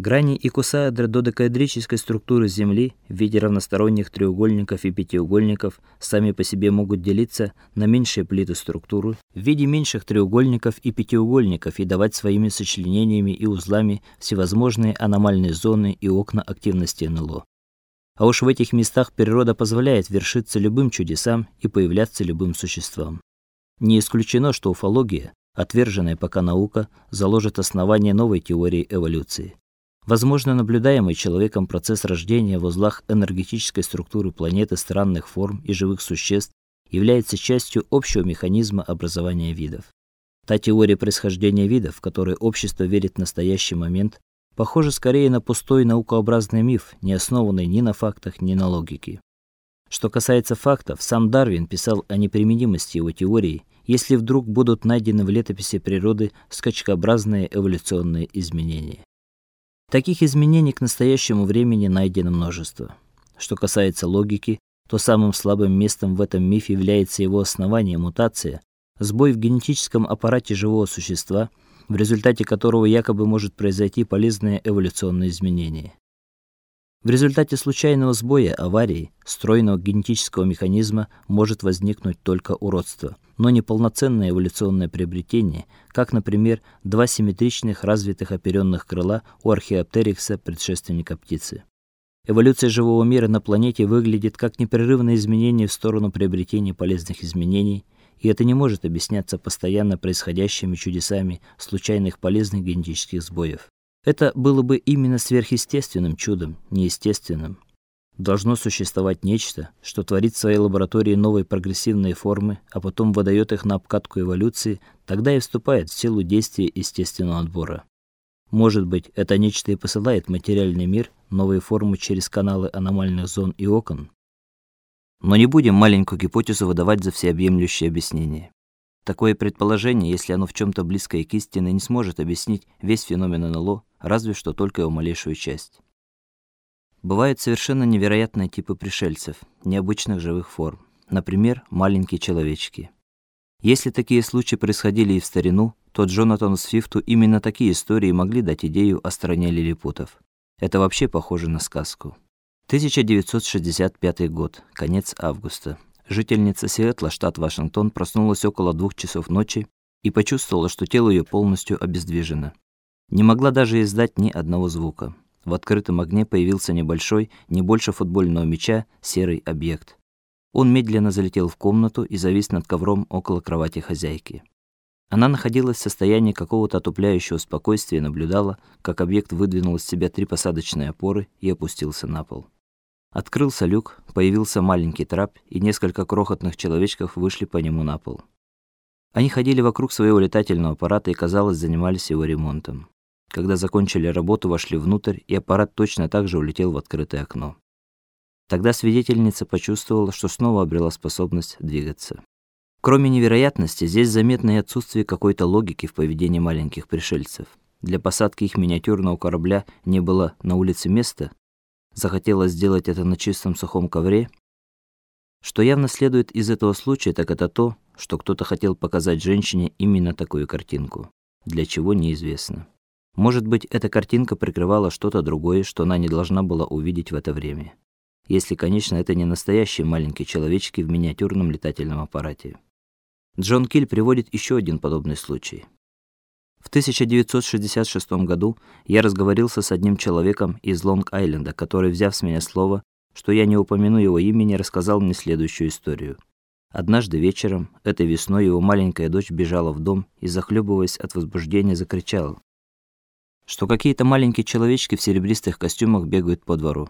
Грани икосаэдра додекаэдрической структуры Земли в виде равносторонних треугольников и пятиугольников сами по себе могут делиться на меньшие плиты структуры в виде меньших треугольников и пятиугольников и давать своими сочленениями и узлами всевозможные аномальные зоны и окна активности НЛО. А уж в этих местах природа позволяет вершиться любым чудесам и появляться любым существам. Не исключено, что уфология, отверженная пока наука, заложит основание новой теории эволюции. Возможно, наблюдаемый человеком процесс рождения в узлах энергетической структуры планеты странных форм и живых существ является частью общего механизма образования видов. Та теория происхождения видов, в которой общество верит в настоящий момент, похожа скорее на пустой наукообразный миф, не основанный ни на фактах, ни на логике. Что касается фактов, сам Дарвин писал о неприменимости его теории, если вдруг будут найдены в летописи природы скачкообразные эволюционные изменения. Таких изменений к настоящему времени найдено множество. Что касается логики, то самым слабым местом в этом мифе является его основание мутация, сбой в генетическом аппарате живого существа, в результате которого якобы может произойти полезное эволюционное изменение. В результате случайного сбоя, аварии, стройного генетического механизма может возникнуть только уродство, но не полноценное эволюционное приобретение, как, например, два симметричных развитых оперенных крыла у археоптерикса, предшественника птицы. Эволюция живого мира на планете выглядит как непрерывное изменение в сторону приобретения полезных изменений, и это не может объясняться постоянно происходящими чудесами случайных полезных генетических сбоев. Это было бы именно сверхъестественным чудом, неестественным. Должно существовать нечто, что творит в своей лаборатории новые прогрессивные формы, а потом выдает их на обкатку эволюции, тогда и вступает в силу действия естественного отбора. Может быть, это нечто и посылает материальный мир новые формы через каналы аномальных зон и окон. Но не будем маленькую гипотезу выдавать за всеобъемлющее объяснение. Такое предположение, если оно в чем то близкое к истине, не сможет объяснить весь феномен НЛО, разве что только его малейшую часть. Бывают совершенно невероятные типы пришельцев, необычных живых форм, например, маленькие человечки. Если такие случаи происходили и в старину, то Джонатану Свифту именно такие истории могли дать идею о стране лилипутов. Это вообще похоже на сказку. 1965 год, конец августа. Жительница Сиэтла, штат Вашингтон, проснулась около двух часов ночи и почувствовала, что тело ее полностью обездвижено. Не могла даже издать ни одного звука. В открытом огне появился небольшой, не больше футбольного мяча, серый объект. Он медленно залетел в комнату и завис над ковром около кровати хозяйки. Она находилась в состоянии какого-то отупляющего спокойствия и наблюдала, как объект выдвинул из себя три посадочные опоры и опустился на пол. Открылся люк, появился маленький трап, и несколько крохотных человечков вышли по нему на пол. Они ходили вокруг своего летательного аппарата и, казалось, занимались его ремонтом. Когда закончили работу, вошли внутрь, и аппарат точно так же улетел в открытое окно. Тогда свидетельница почувствовала, что снова обрела способность двигаться. Кроме невероятности, здесь заметно и отсутствие какой-то логики в поведении маленьких пришельцев. Для посадки их миниатюрного корабля не было на улице места, захотелось сделать это на чистом сухом ковре. Что явно следует из этого случая, так это то, что кто-то хотел показать женщине именно такую картинку, для чего неизвестно. Может быть, эта картинка прикрывала что-то другое, что она не должна была увидеть в это время. Если, конечно, это не настоящие маленькие человечки в миниатюрном летательном аппарате. Джон Киль приводит еще один подобный случай. В 1966 году я разговорился с одним человеком из Лонг-Айленда, который, взяв с меня слово, что я не упомяну его имени, рассказал мне следующую историю. Однажды вечером, этой весной, его маленькая дочь бежала в дом и, захлебываясь от возбуждения, закричала, что какие-то маленькие человечки в серебристых костюмах бегают по двору.